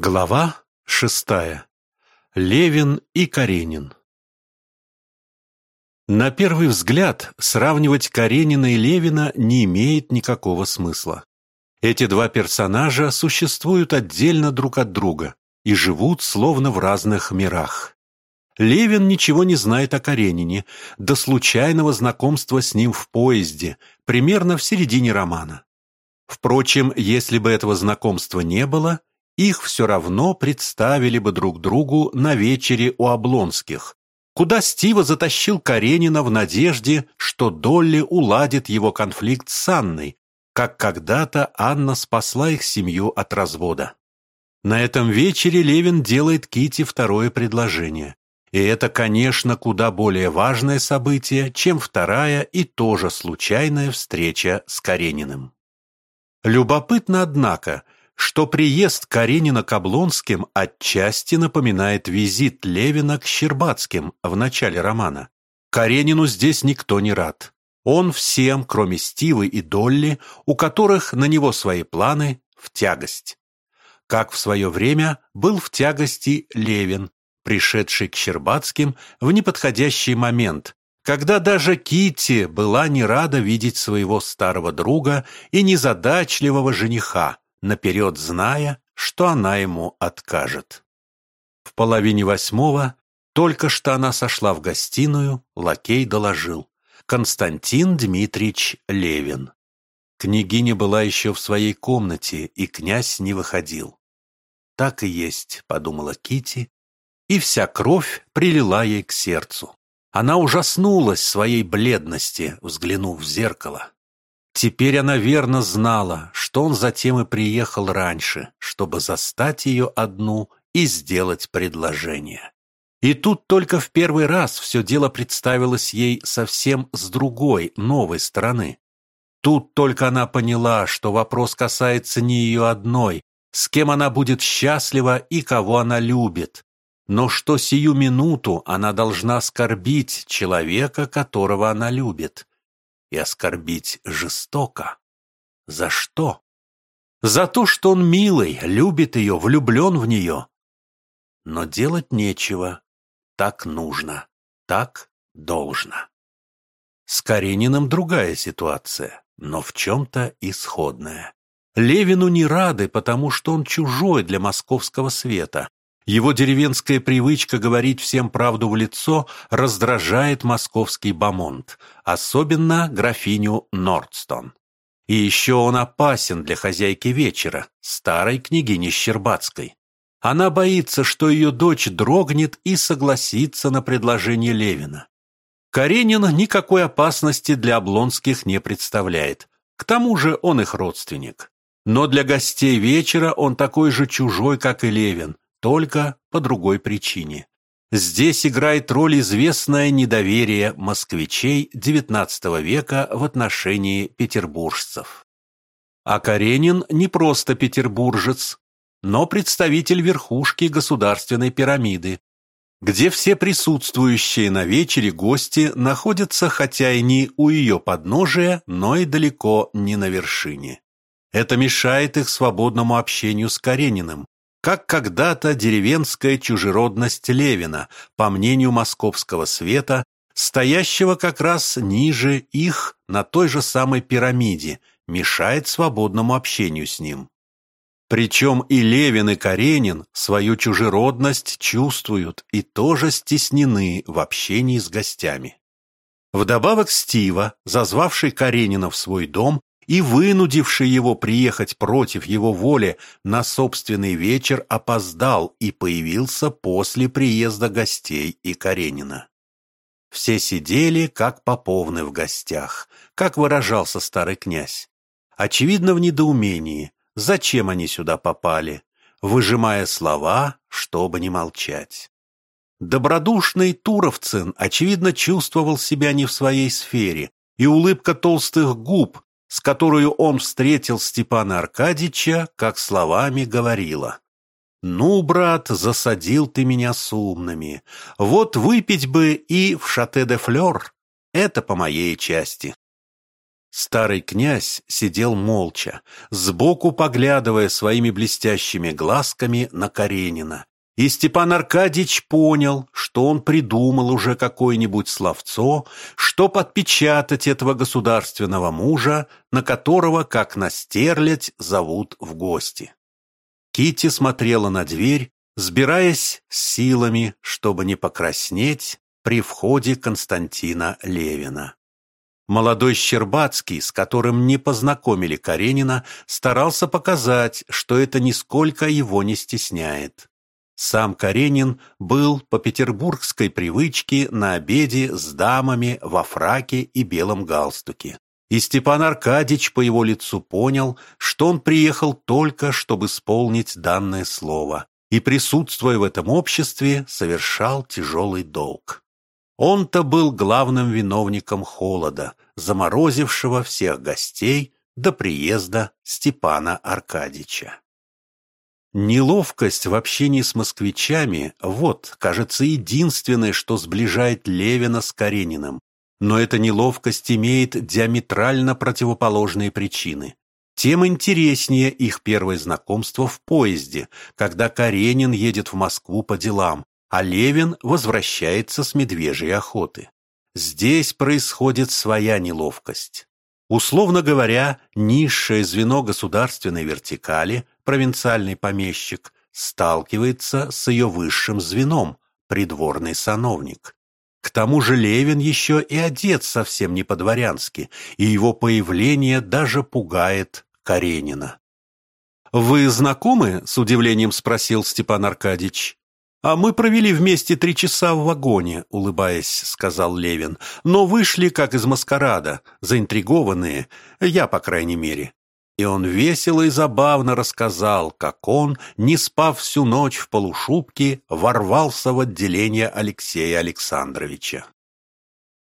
Глава шестая. Левин и Каренин. На первый взгляд сравнивать Каренина и Левина не имеет никакого смысла. Эти два персонажа существуют отдельно друг от друга и живут словно в разных мирах. Левин ничего не знает о Каренине до случайного знакомства с ним в поезде, примерно в середине романа. Впрочем, если бы этого знакомства не было, их все равно представили бы друг другу на вечере у Облонских, куда Стива затащил Каренина в надежде, что Долли уладит его конфликт с Анной, как когда-то Анна спасла их семью от развода. На этом вечере Левин делает Кити второе предложение. И это, конечно, куда более важное событие, чем вторая и тоже случайная встреча с Карениным. Любопытно, однако, что приезд Каренина к Облонским отчасти напоминает визит Левина к Щербацким в начале романа. Каренину здесь никто не рад. Он всем, кроме Стивы и Долли, у которых на него свои планы, в тягость. Как в свое время был в тягости Левин, пришедший к Щербацким в неподходящий момент, когда даже Кити была не рада видеть своего старого друга и незадачливого жениха, наперед зная, что она ему откажет. В половине восьмого, только что она сошла в гостиную, лакей доложил. Константин Дмитриевич Левин. Княгиня была еще в своей комнате, и князь не выходил. «Так и есть», — подумала Кити, и вся кровь прилила ей к сердцу. Она ужаснулась своей бледности, взглянув в зеркало. Теперь она верно знала, что он затем и приехал раньше, чтобы застать ее одну и сделать предложение. И тут только в первый раз все дело представилось ей совсем с другой, новой стороны. Тут только она поняла, что вопрос касается не ее одной, с кем она будет счастлива и кого она любит, но что сию минуту она должна оскорбить человека, которого она любит и оскорбить жестоко. За что? За то, что он милый, любит ее, влюблен в нее. Но делать нечего. Так нужно, так должно. С Карениным другая ситуация, но в чем-то исходная. Левину не рады, потому что он чужой для московского света, его деревенская привычка говорить всем правду в лицо раздражает московский бомонд, особенно графиню Нордстон. И еще он опасен для хозяйки вечера, старой княгини Щербацкой. Она боится, что ее дочь дрогнет и согласится на предложение Левина. Каренин никакой опасности для Облонских не представляет. К тому же он их родственник. Но для гостей вечера он такой же чужой, как и Левин, только по другой причине. Здесь играет роль известное недоверие москвичей XIX века в отношении петербуржцев. А Каренин не просто петербуржец, но представитель верхушки государственной пирамиды, где все присутствующие на вечере гости находятся хотя и не у ее подножия, но и далеко не на вершине. Это мешает их свободному общению с Карениным, как когда-то деревенская чужеродность Левина, по мнению московского света, стоящего как раз ниже их на той же самой пирамиде, мешает свободному общению с ним. Причем и Левин, и Каренин свою чужеродность чувствуют и тоже стеснены в общении с гостями. Вдобавок Стива, зазвавший Каренина в свой дом, и вынудивший его приехать против его воли на собственный вечер опоздал и появился после приезда гостей и Каренина. Все сидели, как поповны в гостях, как выражался старый князь. Очевидно, в недоумении, зачем они сюда попали, выжимая слова, чтобы не молчать. Добродушный Туровцин, очевидно, чувствовал себя не в своей сфере, и улыбка толстых губ, с которую он встретил Степана Аркадьича, как словами говорила. «Ну, брат, засадил ты меня с умными. Вот выпить бы и в шате де флёр. Это по моей части». Старый князь сидел молча, сбоку поглядывая своими блестящими глазками на Каренина. И Степан Аркадьич понял, что он придумал уже какое-нибудь словцо, что подпечатать этого государственного мужа, на которого, как на стерлядь, зовут в гости. Кити смотрела на дверь, сбираясь с силами, чтобы не покраснеть при входе Константина Левина. Молодой Щербацкий, с которым не познакомили Каренина, старался показать, что это нисколько его не стесняет. Сам Каренин был по петербургской привычке на обеде с дамами во фраке и белом галстуке. И Степан Аркадьич по его лицу понял, что он приехал только, чтобы исполнить данное слово, и, присутствуя в этом обществе, совершал тяжелый долг. Он-то был главным виновником холода, заморозившего всех гостей до приезда Степана Аркадьича. Неловкость в общении с москвичами – вот, кажется, единственное, что сближает Левина с Карениным. Но эта неловкость имеет диаметрально противоположные причины. Тем интереснее их первое знакомство в поезде, когда Каренин едет в Москву по делам, а Левин возвращается с медвежьей охоты. Здесь происходит своя неловкость. Условно говоря, низшее звено государственной вертикали, провинциальный помещик, сталкивается с ее высшим звеном, придворный сановник. К тому же Левин еще и одет совсем не по-дворянски, и его появление даже пугает Каренина. «Вы знакомы?» — с удивлением спросил Степан Аркадьич. «А мы провели вместе три часа в вагоне», — улыбаясь, сказал Левин. «Но вышли, как из маскарада, заинтригованные, я, по крайней мере». И он весело и забавно рассказал, как он, не спав всю ночь в полушубке, ворвался в отделение Алексея Александровича.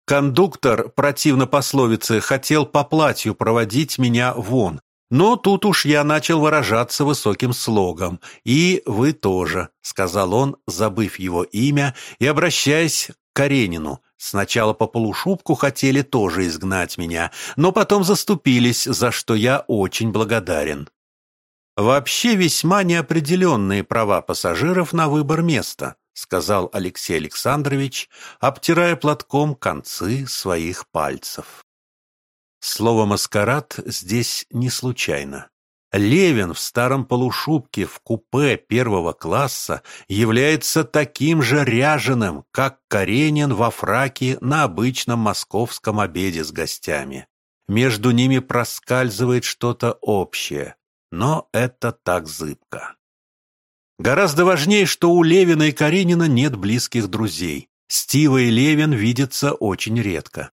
Кондуктор, противно пословице, хотел по платью проводить меня вон, но тут уж я начал выражаться высоким слогом. «И вы тоже», — сказал он, забыв его имя и обращаясь к Каренину. «Сначала по полушубку хотели тоже изгнать меня, но потом заступились, за что я очень благодарен». «Вообще весьма неопределенные права пассажиров на выбор места», сказал Алексей Александрович, обтирая платком концы своих пальцев. Слово «маскарад» здесь не случайно. Левин в старом полушубке в купе первого класса является таким же ряженым, как Каренин во фраке на обычном московском обеде с гостями. Между ними проскальзывает что-то общее, но это так зыбко. Гораздо важнее, что у Левина и Каренина нет близких друзей. Стива и Левин видятся очень редко.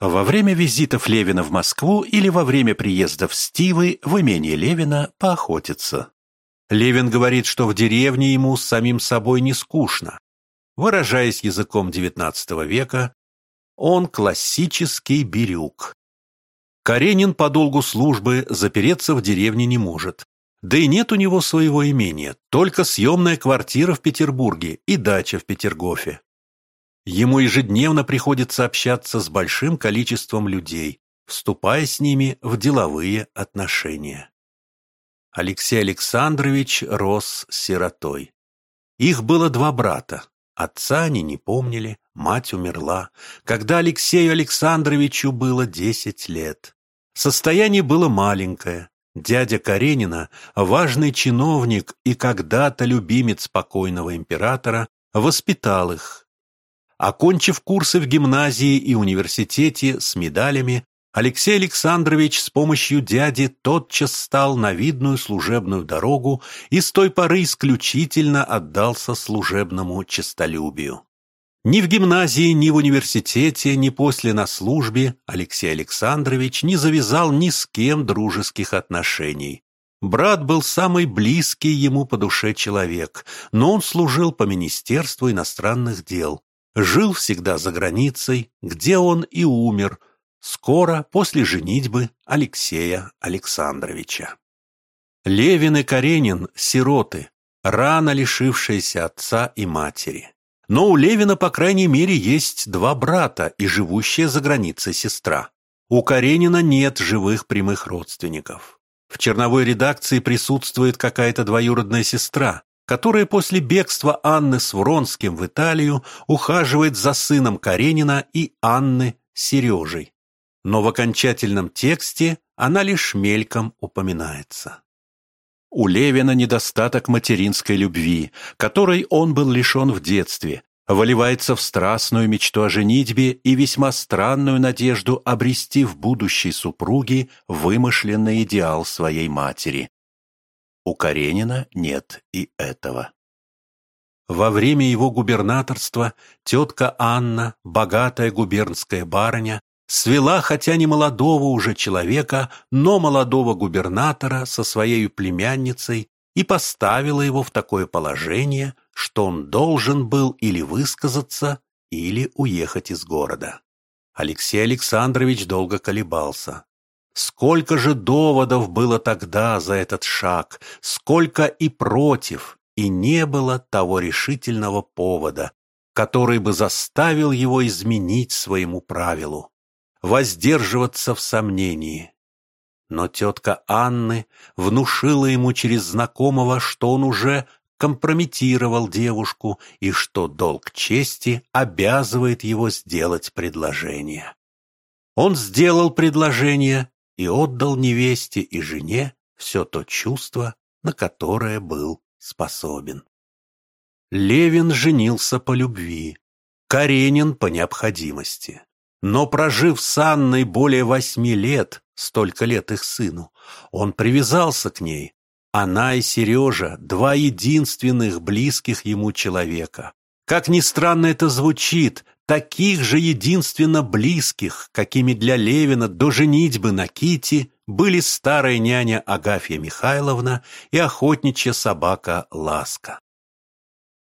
Во время визитов Левина в Москву или во время приездов Стивы в имение Левина поохотиться. Левин говорит, что в деревне ему с самим собой не скучно. Выражаясь языком XIX века, он классический бирюк. Каренин по долгу службы запереться в деревне не может. Да и нет у него своего имения, только съемная квартира в Петербурге и дача в Петергофе. Ему ежедневно приходится общаться с большим количеством людей, вступая с ними в деловые отношения. Алексей Александрович рос сиротой. Их было два брата. Отца они не помнили, мать умерла, когда Алексею Александровичу было десять лет. Состояние было маленькое. Дядя Каренина, важный чиновник и когда-то любимец покойного императора, воспитал их, Окончив курсы в гимназии и университете с медалями, Алексей Александрович с помощью дяди тотчас стал на видную служебную дорогу и с той поры исключительно отдался служебному честолюбию. Ни в гимназии, ни в университете, ни после на службе Алексей Александрович не завязал ни с кем дружеских отношений. Брат был самый близкий ему по душе человек, но он служил по Министерству иностранных дел, Жил всегда за границей, где он и умер, скоро после женитьбы Алексея Александровича. Левин и Каренин – сироты, рано лишившиеся отца и матери. Но у Левина, по крайней мере, есть два брата и живущая за границей сестра. У Каренина нет живых прямых родственников. В черновой редакции присутствует какая-то двоюродная сестра, которая после бегства Анны с Вронским в Италию ухаживает за сыном Каренина и Анны Сережей. Но в окончательном тексте она лишь мельком упоминается. У Левина недостаток материнской любви, которой он был лишен в детстве, выливается в страстную мечту о женитьбе и весьма странную надежду обрести в будущей супруге вымышленный идеал своей матери. У Каренина нет и этого. Во время его губернаторства тетка Анна, богатая губернская барыня, свела хотя не молодого уже человека, но молодого губернатора со своей племянницей и поставила его в такое положение, что он должен был или высказаться, или уехать из города. Алексей Александрович долго колебался. Сколько же доводов было тогда за этот шаг, сколько и против, и не было того решительного повода, который бы заставил его изменить своему правилу, воздерживаться в сомнении. Но тетка Анны внушила ему через знакомого, что он уже компрометировал девушку и что долг чести обязывает его сделать предложение. Он сделал предложение и отдал невесте и жене все то чувство, на которое был способен. Левин женился по любви, Каренин по необходимости. Но прожив с Анной более восьми лет, столько лет их сыну, он привязался к ней, она и Сережа – два единственных близких ему человека. Как ни странно это звучит, таких же единственно близких, какими для Левина до женитьбы на Кити были старая няня Агафья Михайловна и охотничья собака Ласка.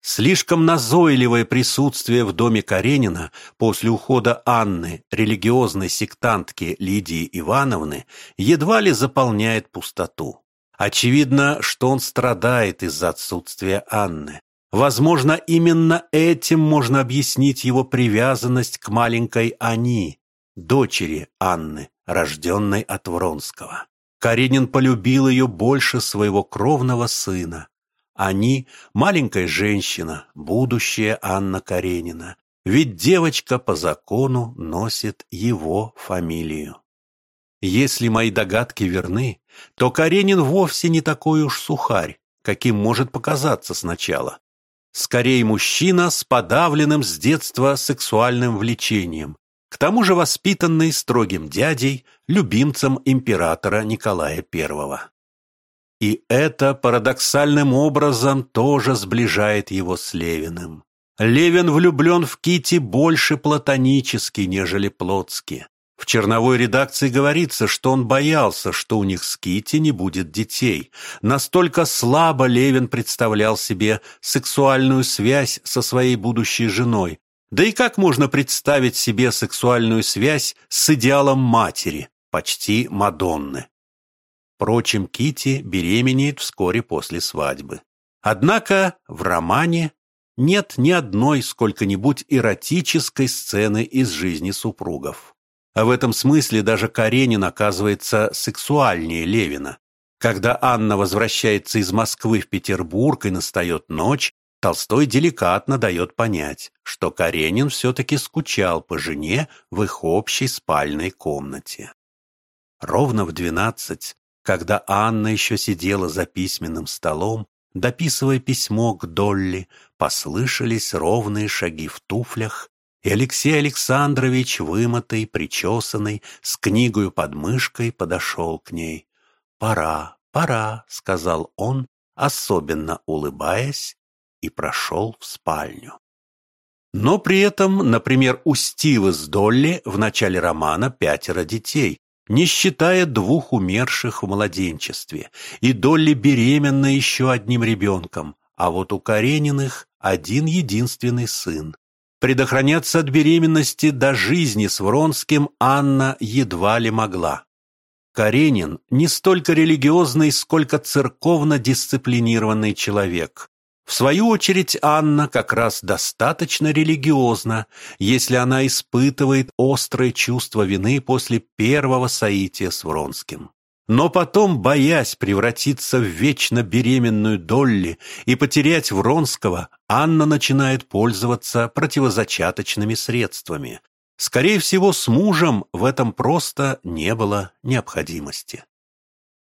Слишком назойливое присутствие в доме Каренина после ухода Анны, религиозной сектантки Лидии Ивановны, едва ли заполняет пустоту. Очевидно, что он страдает из-за отсутствия Анны. Возможно, именно этим можно объяснить его привязанность к маленькой Ани, дочери Анны, рожденной от Вронского. Каренин полюбил ее больше своего кровного сына. Они – маленькая женщина, будущая Анна Каренина, ведь девочка по закону носит его фамилию. Если мои догадки верны, то Каренин вовсе не такой уж сухарь, каким может показаться сначала. Скорее мужчина с подавленным с детства сексуальным влечением, к тому же воспитанный строгим дядей, любимцем императора Николая I. И это парадоксальным образом тоже сближает его с Левиным. Левин влюблен в Кити больше платонически, нежели плотски. В черновой редакции говорится, что он боялся, что у них с Кити не будет детей. Настолько слабо Левин представлял себе сексуальную связь со своей будущей женой. Да и как можно представить себе сексуальную связь с идеалом матери, почти Мадонны? Впрочем, Кити беременеет вскоре после свадьбы. Однако в романе нет ни одной сколько-нибудь эротической сцены из жизни супругов. А в этом смысле даже Каренин оказывается сексуальнее Левина. Когда Анна возвращается из Москвы в Петербург и настает ночь, Толстой деликатно дает понять, что Каренин все-таки скучал по жене в их общей спальной комнате. Ровно в двенадцать, когда Анна еще сидела за письменным столом, дописывая письмо к Долли, послышались ровные шаги в туфлях, и Алексей Александрович, вымытый, причесанный, с книгою под мышкой, подошел к ней. «Пора, пора», — сказал он, особенно улыбаясь, и прошел в спальню. Но при этом, например, у Стивы с Долли в начале романа пятеро детей, не считая двух умерших в младенчестве, и Долли беременна еще одним ребенком, а вот у Карениных один единственный сын. Предохраняться от беременности до жизни с Вронским Анна едва ли могла. Каренин не столько религиозный, сколько церковно дисциплинированный человек. В свою очередь Анна как раз достаточно религиозна, если она испытывает острое чувство вины после первого соития с Вронским. Но потом, боясь превратиться в вечно беременную Долли и потерять Вронского, Анна начинает пользоваться противозачаточными средствами. Скорее всего, с мужем в этом просто не было необходимости.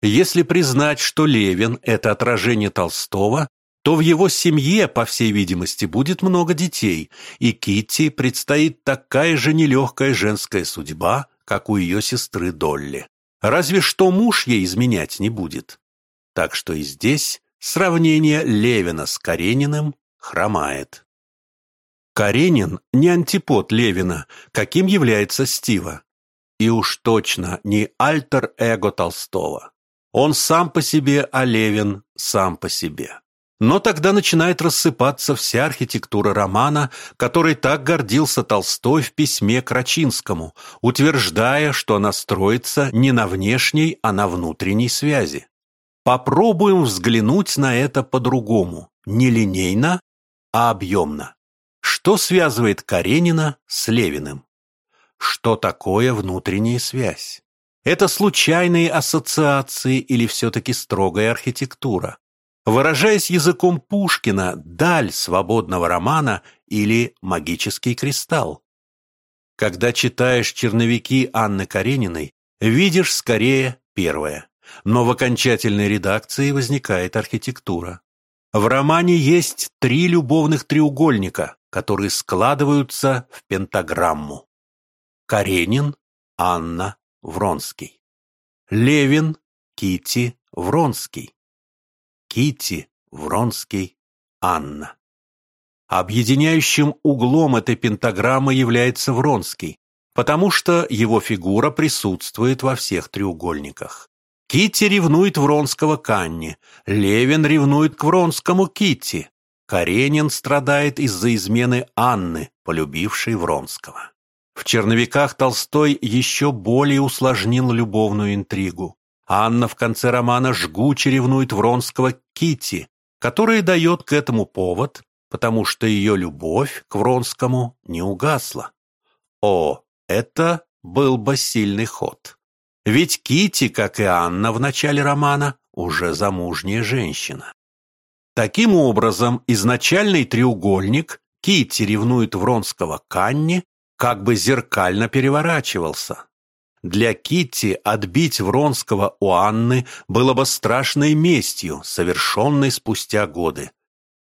Если признать, что Левин – это отражение Толстого, то в его семье, по всей видимости, будет много детей, и Китти предстоит такая же нелегкая женская судьба, как у ее сестры Долли. Разве что муж ей изменять не будет. Так что и здесь сравнение Левина с Карениным хромает. Каренин не антипод Левина, каким является Стива. И уж точно не альтер-эго Толстого. Он сам по себе, а Левин сам по себе. Но тогда начинает рассыпаться вся архитектура романа, которой так гордился Толстой в письме к Рачинскому, утверждая, что она строится не на внешней, а на внутренней связи. Попробуем взглянуть на это по-другому, не линейно, а объемно. Что связывает Каренина с Левиным? Что такое внутренняя связь? Это случайные ассоциации или все-таки строгая архитектура? Выражаясь языком Пушкина, даль свободного романа или магический кристалл. Когда читаешь черновики Анны Карениной, видишь скорее первое, но в окончательной редакции возникает архитектура. В романе есть три любовных треугольника, которые складываются в пентаграмму. Каренин, Анна, Вронский. Левин, Кити, Вронский. Кити, Вронский, Анна. Объединяющим углом этой пентаграммы является Вронский, потому что его фигура присутствует во всех треугольниках. Кити ревнует Вронского к Анне, Левин ревнует к Вронскому Кити, Каренин страдает из-за измены Анны, полюбившей Вронского. В черновиках Толстой еще более усложнил любовную интригу. Анна в конце романа жгуче ревнует Вронского к Кити, которая дает к этому повод, потому что ее любовь к Вронскому не угасла. О, это был бы сильный ход. Ведь Кити, как и Анна в начале романа, уже замужняя женщина. Таким образом, изначальный треугольник Кити ревнует Вронского к Анне как бы зеркально переворачивался. Для Китти отбить Вронского у Анны было бы страшной местью, совершенной спустя годы.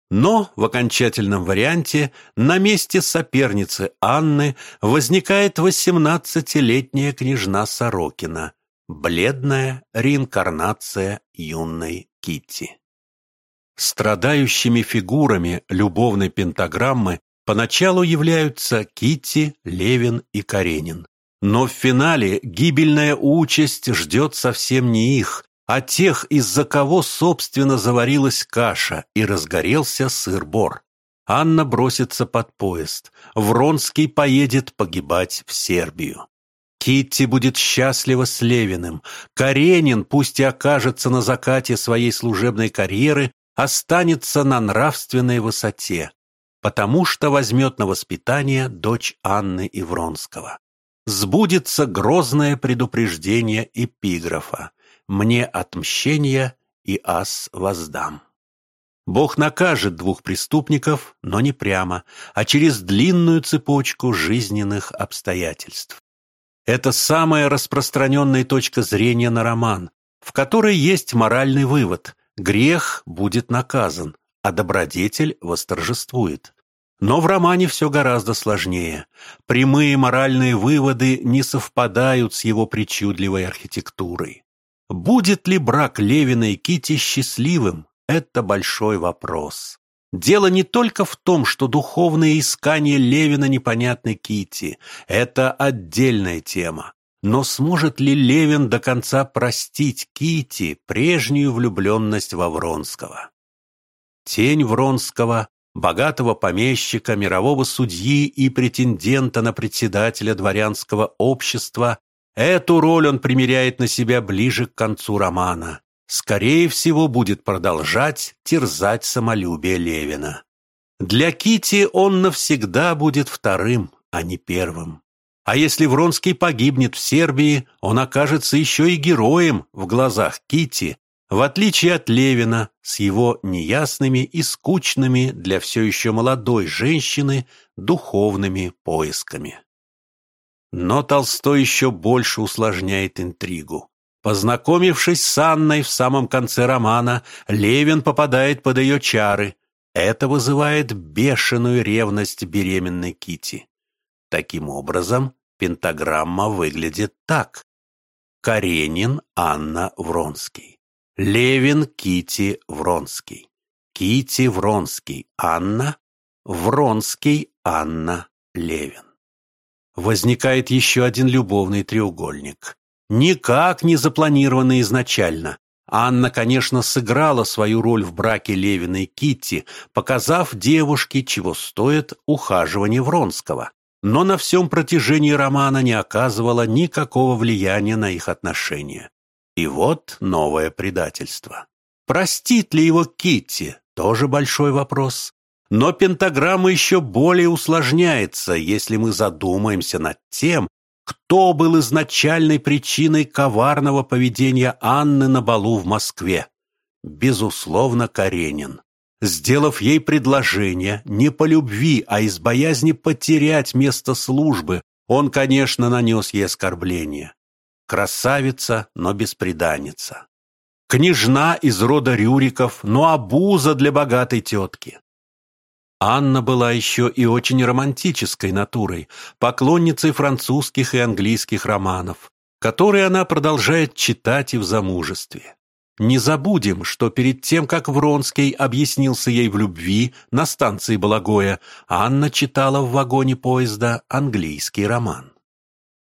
Но в окончательном варианте на месте соперницы Анны возникает восемнадцатилетняя княжна Сорокина, бледная реинкарнация юной Китти. Страдающими фигурами любовной пентаграммы поначалу являются Китти, Левин и Каренин. Но в финале гибельная участь ждет совсем не их, а тех, из-за кого, собственно, заварилась каша и разгорелся сыр-бор. Анна бросится под поезд. Вронский поедет погибать в Сербию. Китти будет счастлива с Левиным. Каренин, пусть и окажется на закате своей служебной карьеры, останется на нравственной высоте, потому что возьмет на воспитание дочь Анны и Вронского сбудется грозное предупреждение эпиграфа «Мне отмщение и ас воздам». Бог накажет двух преступников, но не прямо, а через длинную цепочку жизненных обстоятельств. Это самая распространенная точка зрения на роман, в которой есть моральный вывод – грех будет наказан, а добродетель восторжествует. Но в романе все гораздо сложнее. Прямые моральные выводы не совпадают с его причудливой архитектурой. Будет ли брак Левина и Кити счастливым? Это большой вопрос. Дело не только в том, что духовные искания Левина непонятны Кити. Это отдельная тема. Но сможет ли Левин до конца простить Кити прежнюю влюбленность во Вронского? Тень Вронского богатого помещика, мирового судьи и претендента на председателя дворянского общества, эту роль он примеряет на себя ближе к концу романа. скорее всего, будет продолжать терзать самолюбие Левина. Для Кити он навсегда будет вторым, а не первым. А если Вронский погибнет в Сербии, он окажется еще и героем в глазах Кити, в отличие от Левина с его неясными и скучными для все еще молодой женщины духовными поисками. Но Толстой еще больше усложняет интригу. Познакомившись с Анной в самом конце романа, Левин попадает под ее чары. Это вызывает бешеную ревность беременной Кити. Таким образом, пентаграмма выглядит так. Каренин, Анна, Вронский. Левин, Кити, Вронский. Кити, Вронский, Анна. Вронский, Анна, Левин. Возникает еще один любовный треугольник. Никак не запланированный изначально. Анна, конечно, сыграла свою роль в браке Левина и Китти, показав девушке, чего стоит ухаживание Вронского но на всем протяжении романа не оказывала никакого влияния на их отношения. И вот новое предательство. Простит ли его Китти? Тоже большой вопрос. Но пентаграмма еще более усложняется, если мы задумаемся над тем, кто был изначальной причиной коварного поведения Анны на балу в Москве. Безусловно, Каренин сделав ей предложение не по любви, а из боязни потерять место службы, он, конечно, нанес ей оскорбление. Красавица, но бесприданница. Княжна из рода Рюриков, но обуза для богатой тетки. Анна была еще и очень романтической натурой, поклонницей французских и английских романов, которые она продолжает читать и в замужестве. Не забудем, что перед тем, как Вронский объяснился ей в любви на станции Балагоя, Анна читала в вагоне поезда английский роман.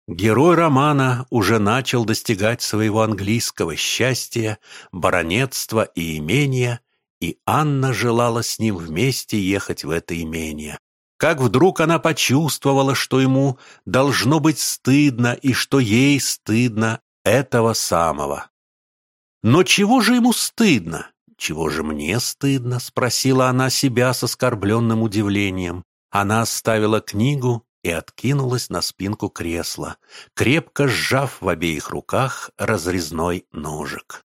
Герой романа уже начал достигать своего английского счастья, баронетства и имения, и Анна желала с ним вместе ехать в это имение. Как вдруг она почувствовала, что ему должно быть стыдно и что ей стыдно этого самого. Но чего же ему стыдно? Чего же мне стыдно? Спросила она себя с оскорбленным удивлением. Она оставила книгу и откинулась на спинку кресла, крепко сжав в обеих руках разрезной ножик.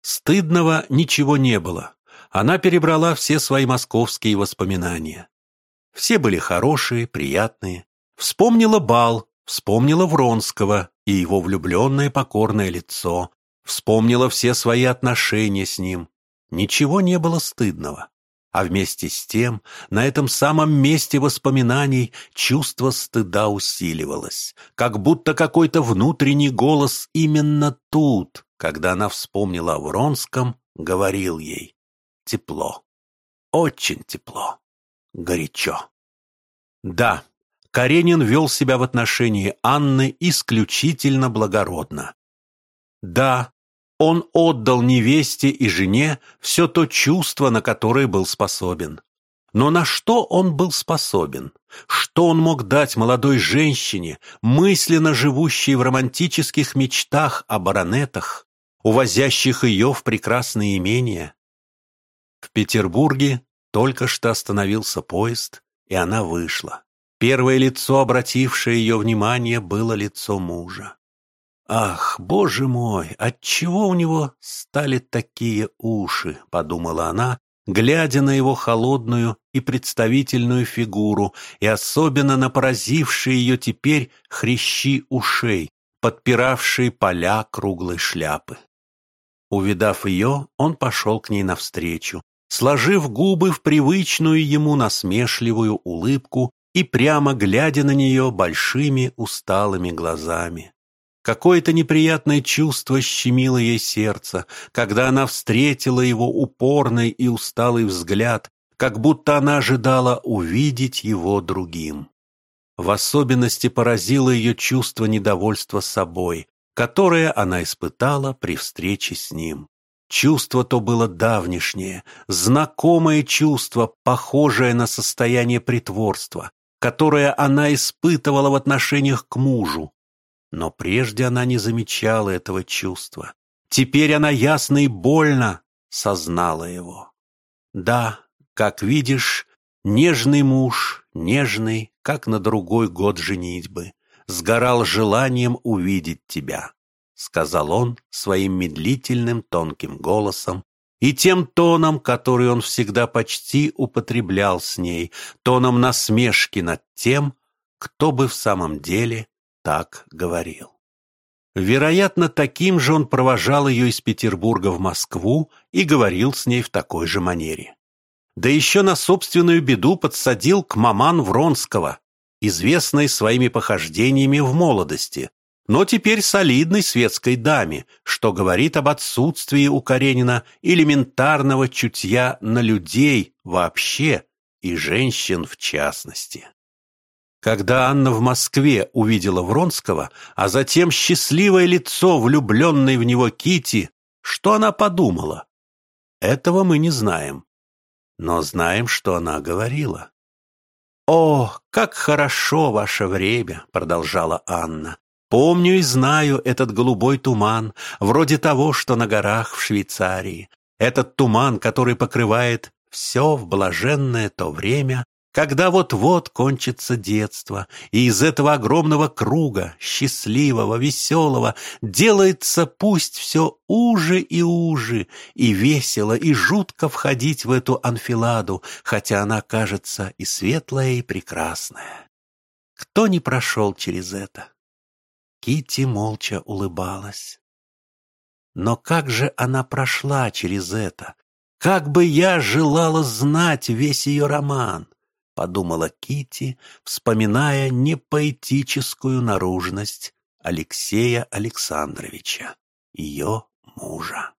Стыдного ничего не было. Она перебрала все свои московские воспоминания. Все были хорошие, приятные. Вспомнила бал, вспомнила Вронского и его влюбленное покорное лицо, Вспомнила все свои отношения с ним. Ничего не было стыдного. А вместе с тем, на этом самом месте воспоминаний чувство стыда усиливалось, как будто какой-то внутренний голос именно тут, когда она вспомнила о Вронском, говорил ей «тепло, очень тепло, горячо». Да, Каренин вел себя в отношении Анны исключительно благородно. Да, он отдал невесте и жене все то чувство, на которое был способен. Но на что он был способен? Что он мог дать молодой женщине, мысленно живущей в романтических мечтах о баронетах, увозящих ее в прекрасные имения? В Петербурге только что остановился поезд, и она вышла. Первое лицо, обратившее ее внимание, было лицо мужа. «Ах, боже мой, отчего у него стали такие уши?» — подумала она, глядя на его холодную и представительную фигуру и особенно на поразившие ее теперь хрящи ушей, подпиравшие поля круглой шляпы. Увидав ее, он пошел к ней навстречу, сложив губы в привычную ему насмешливую улыбку и прямо глядя на нее большими усталыми глазами. Какое-то неприятное чувство щемило ей сердце, когда она встретила его упорный и усталый взгляд, как будто она ожидала увидеть его другим. В особенности поразило ее чувство недовольства собой, которое она испытала при встрече с ним. Чувство то было давнишнее, знакомое чувство, похожее на состояние притворства, которое она испытывала в отношениях к мужу, но прежде она не замечала этого чувства. Теперь она ясно и больно сознала его. Да, как видишь, нежный муж, нежный, как на другой год женитьбы, сгорал желанием увидеть тебя, сказал он своим медлительным тонким голосом и тем тоном, который он всегда почти употреблял с ней, тоном насмешки над тем, кто бы в самом деле так говорил. Вероятно, таким же он провожал ее из Петербурга в Москву и говорил с ней в такой же манере. Да еще на собственную беду подсадил к маман Вронского, известной своими похождениями в молодости, но теперь солидной светской даме, что говорит об отсутствии у Каренина элементарного чутья на людей вообще и женщин в частности. Когда Анна в Москве увидела Вронского, а затем счастливое лицо влюбленной в него Кити, что она подумала? Этого мы не знаем, но знаем, что она говорила. «О, как хорошо ваше время!» — продолжала Анна. «Помню и знаю этот голубой туман, вроде того, что на горах в Швейцарии. Этот туман, который покрывает все в блаженное то время, когда вот-вот кончится детство, и из этого огромного круга, счастливого, веселого, делается пусть все уже и уже, и весело, и жутко входить в эту анфиладу, хотя она кажется и светлая, и прекрасная. Кто не прошел через это? Кити молча улыбалась. Но как же она прошла через это? Как бы я желала знать весь ее роман! Подумала Кити, вспоминая непоэтическую наружность Алексея Александровича, ее мужа.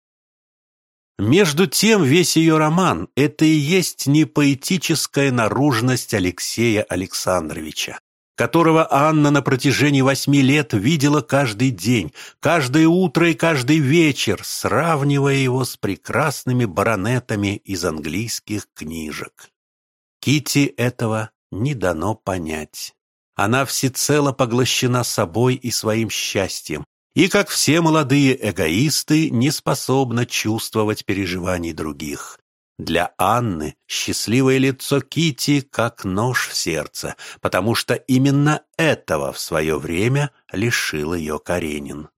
Между тем, весь ее роман — это и есть непоэтическая наружность Алексея Александровича, которого Анна на протяжении восьми лет видела каждый день, каждое утро и каждый вечер, сравнивая его с прекрасными баронетами из английских книжек. Кити этого не дано понять. Она всецело поглощена собой и своим счастьем, и, как все молодые эгоисты, не способна чувствовать переживаний других. Для Анны счастливое лицо Кити как нож в сердце, потому что именно этого в свое время лишил ее Каренин.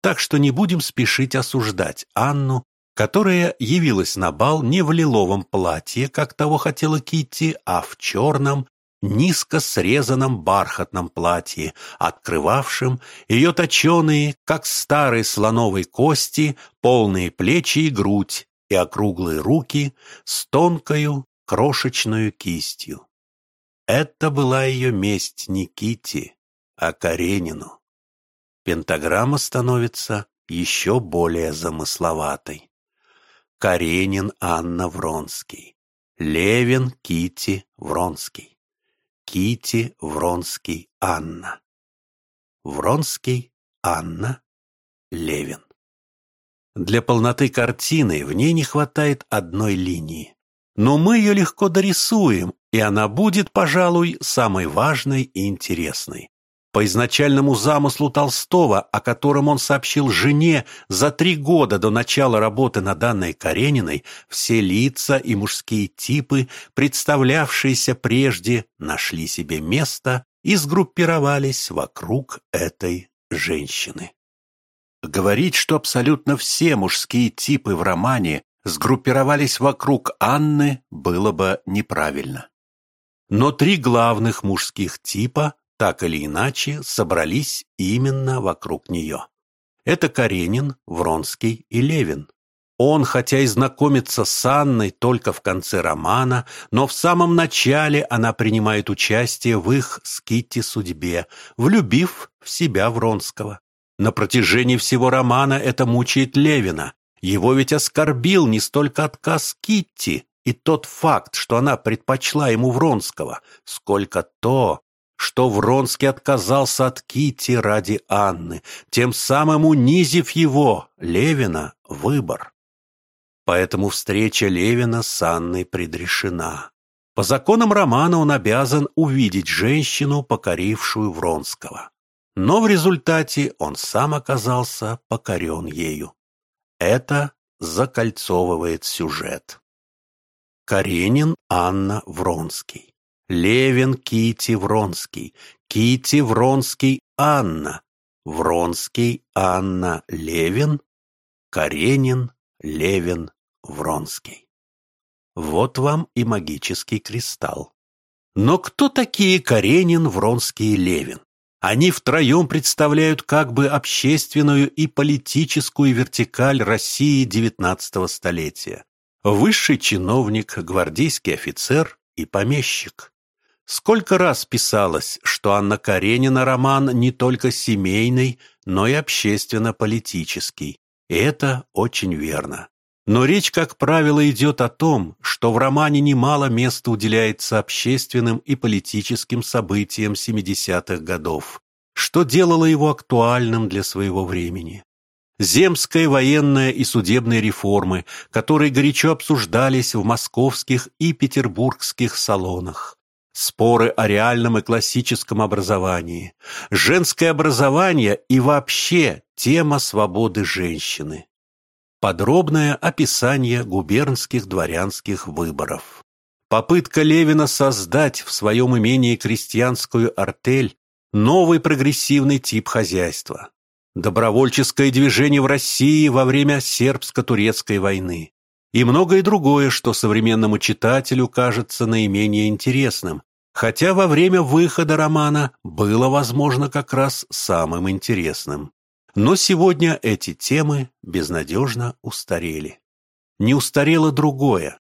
Так что не будем спешить осуждать Анну которая явилась на бал не в лиловом платье, как того хотела Китти, а в черном, низко срезанном бархатном платье, открывавшем ее точеные, как старые слоновой кости, полные плечи и грудь, и округлые руки с тонкою крошечную кистью. Это была ее месть не Китти, а Каренину. Пентаграмма становится еще более замысловатой. Каренин Анна Вронский, Левин Кити Вронский, Кити Вронский Анна, Вронский Анна Левин. Для полноты картины в ней не хватает одной линии, но мы ее легко дорисуем, и она будет, пожалуй, самой важной и интересной. По изначальному замыслу Толстого, о котором он сообщил жене за три года до начала работы над Анной Карениной, все лица и мужские типы, представлявшиеся прежде, нашли себе место и сгруппировались вокруг этой женщины. Говорить, что абсолютно все мужские типы в романе сгруппировались вокруг Анны, было бы неправильно. Но три главных мужских типа так или иначе собрались именно вокруг нее. Это Каренин, Вронский и Левин. Он, хотя и знакомится с Анной только в конце романа, но в самом начале она принимает участие в их с судьбе, влюбив в себя Вронского. На протяжении всего романа это мучает Левина. Его ведь оскорбил не столько отказ Китти и тот факт, что она предпочла ему Вронского, сколько то, что Вронский отказался от Кити ради Анны, тем самым унизив его, Левина, выбор. Поэтому встреча Левина с Анной предрешена. По законам романа он обязан увидеть женщину, покорившую Вронского. Но в результате он сам оказался покорен ею. Это закольцовывает сюжет. Каренин Анна Вронский. Левин Кити Вронский. Кити Вронский Анна. Вронский Анна Левин. Каренин Левин Вронский. Вот вам и магический кристалл. Но кто такие Каренин, Вронский и Левин? Они втроем представляют как бы общественную и политическую вертикаль России XIX столетия. Высший чиновник, гвардейский офицер и помещик. Сколько раз писалось, что Анна Каренина роман не только семейный, но и общественно-политический. И это очень верно. Но речь, как правило, идет о том, что в романе немало места уделяется общественным и политическим событиям 70-х годов, что делало его актуальным для своего времени. Земская военная и судебная реформы, которые горячо обсуждались в московских и петербургских салонах. Споры о реальном и классическом образовании, женское образование и вообще тема свободы женщины. Подробное описание губернских дворянских выборов. Попытка Левина создать в своем имении крестьянскую артель новый прогрессивный тип хозяйства. Добровольческое движение в России во время сербско-турецкой войны. И многое другое, что современному читателю кажется наименее интересным, хотя во время выхода романа было, возможно, как раз самым интересным. Но сегодня эти темы безнадежно устарели. Не устарело другое.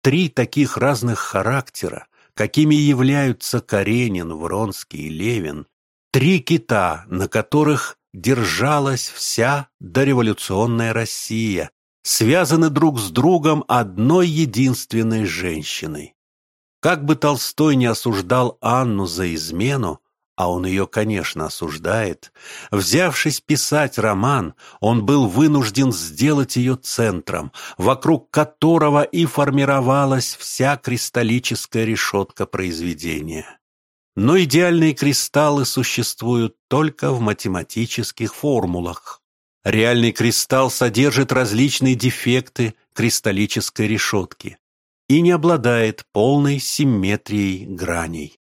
Три таких разных характера, какими являются Каренин, Вронский и Левин, три кита, на которых держалась вся дореволюционная Россия, связаны друг с другом одной единственной женщиной. Как бы Толстой не осуждал Анну за измену, а он ее, конечно, осуждает, взявшись писать роман, он был вынужден сделать ее центром, вокруг которого и формировалась вся кристаллическая решетка произведения. Но идеальные кристаллы существуют только в математических формулах. Реальный кристалл содержит различные дефекты кристаллической решетки и не обладает полной симметрией граней.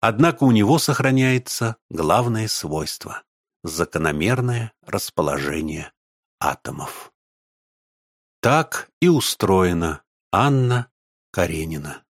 Однако у него сохраняется главное свойство – закономерное расположение атомов. Так и устроена Анна Каренина.